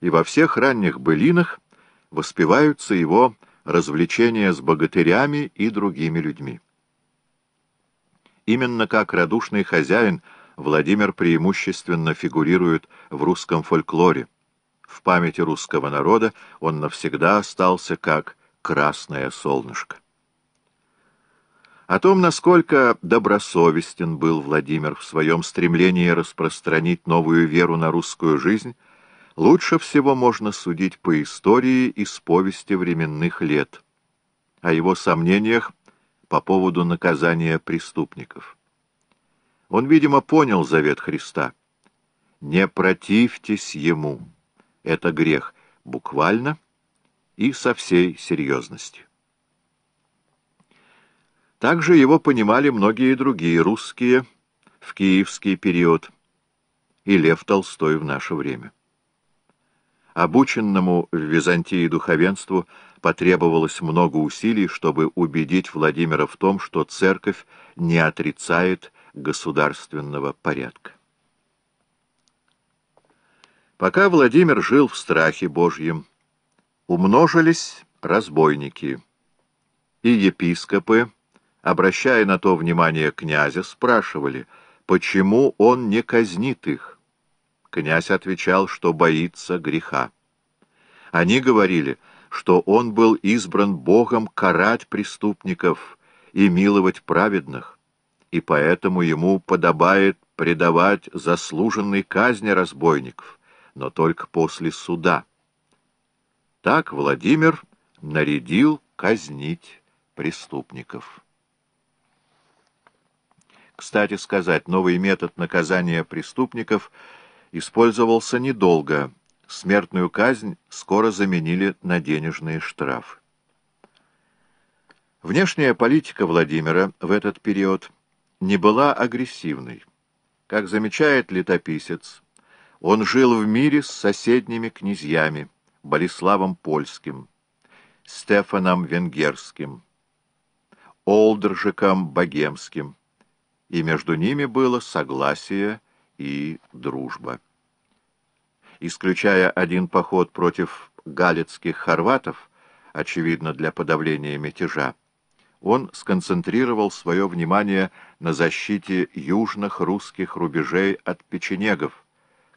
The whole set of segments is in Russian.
и во всех ранних былинах воспеваются его развлечения с богатырями и другими людьми. Именно как радушный хозяин Владимир преимущественно фигурирует в русском фольклоре. В памяти русского народа он навсегда остался как «красное солнышко». О том, насколько добросовестен был Владимир в своем стремлении распространить новую веру на русскую жизнь, лучше всего можно судить по истории из повести временных лет, о его сомнениях по поводу наказания преступников. Он, видимо, понял завет Христа. «Не противьтесь Ему» — это грех буквально и со всей серьезностью. Также его понимали многие другие русские в киевский период и Лев Толстой в наше время. Обученному в Византии духовенству потребовалось много усилий, чтобы убедить Владимира в том, что церковь не отрицает государственного порядка. Пока Владимир жил в страхе Божьем, умножились разбойники, и епископы, обращая на то внимание князя, спрашивали, почему он не казнит их. Князь отвечал, что боится греха. Они говорили, что он был избран Богом карать преступников и миловать праведных, и поэтому ему подобает предавать заслуженной казни разбойников, но только после суда. Так Владимир нарядил казнить преступников. Кстати сказать, новый метод наказания преступников использовался недолго. Смертную казнь скоро заменили на денежные штрафы. Внешняя политика Владимира в этот период не была агрессивной. Как замечает летописец, он жил в мире с соседними князьями Болеславом Польским, Стефаном Венгерским, Олдржиком Богемским, и между ними было согласие и дружба. Исключая один поход против галицких хорватов, очевидно, для подавления мятежа, он сконцентрировал свое внимание на защите южных русских рубежей от печенегов,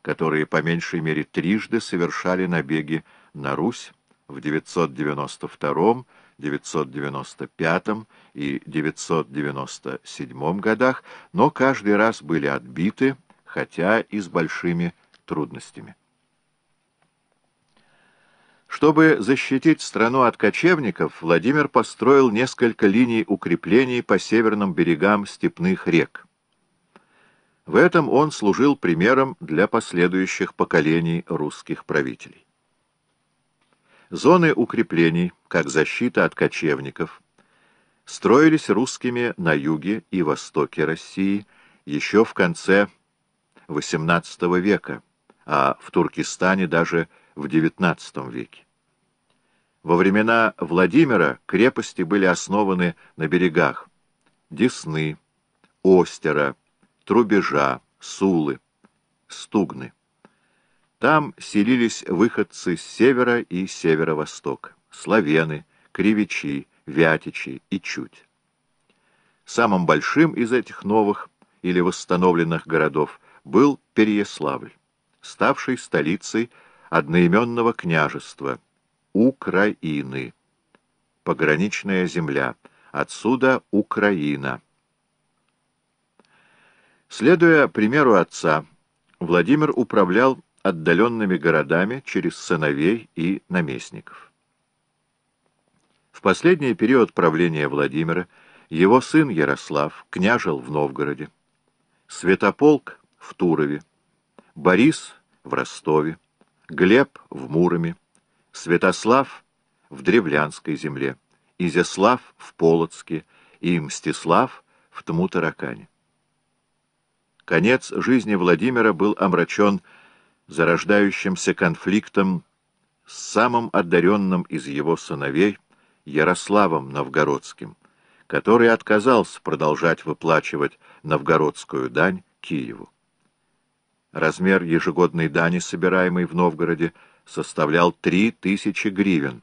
которые по меньшей мере трижды совершали набеги на Русь в 992 995 и 997 годах, но каждый раз были отбиты, хотя и с большими трудностями. Чтобы защитить страну от кочевников, Владимир построил несколько линий укреплений по северным берегам степных рек. В этом он служил примером для последующих поколений русских правителей. Зоны укреплений, как защита от кочевников, строились русскими на юге и востоке России еще в конце XVIII века, а в Туркестане даже в XIX веке. Во времена Владимира крепости были основаны на берегах Десны, Остера, Трубежа, Сулы, Стугны. Там селились выходцы с севера и северо-востока, славены, кривичи, вятичи и чуть. Самым большим из этих новых или восстановленных городов был Переяславль, ставший столицей одноименного княжества Украины. Пограничная земля, отсюда Украина. Следуя примеру отца, Владимир управлял отдаленными городами через сыновей и наместников. В последний период правления Владимира его сын Ярослав княжил в Новгороде, Святополк в Турове, Борис в Ростове, Глеб в Муроме, Святослав в Древлянской земле, Изяслав в Полоцке и Мстислав в Тмутаракане. Конец жизни Владимира был омрачен зарождающимся конфликтом с самым одаренным из его сыновей Ярославом Новгородским, который отказался продолжать выплачивать новгородскую дань Киеву. Размер ежегодной дани, собираемой в Новгороде, составлял 3000 гривен.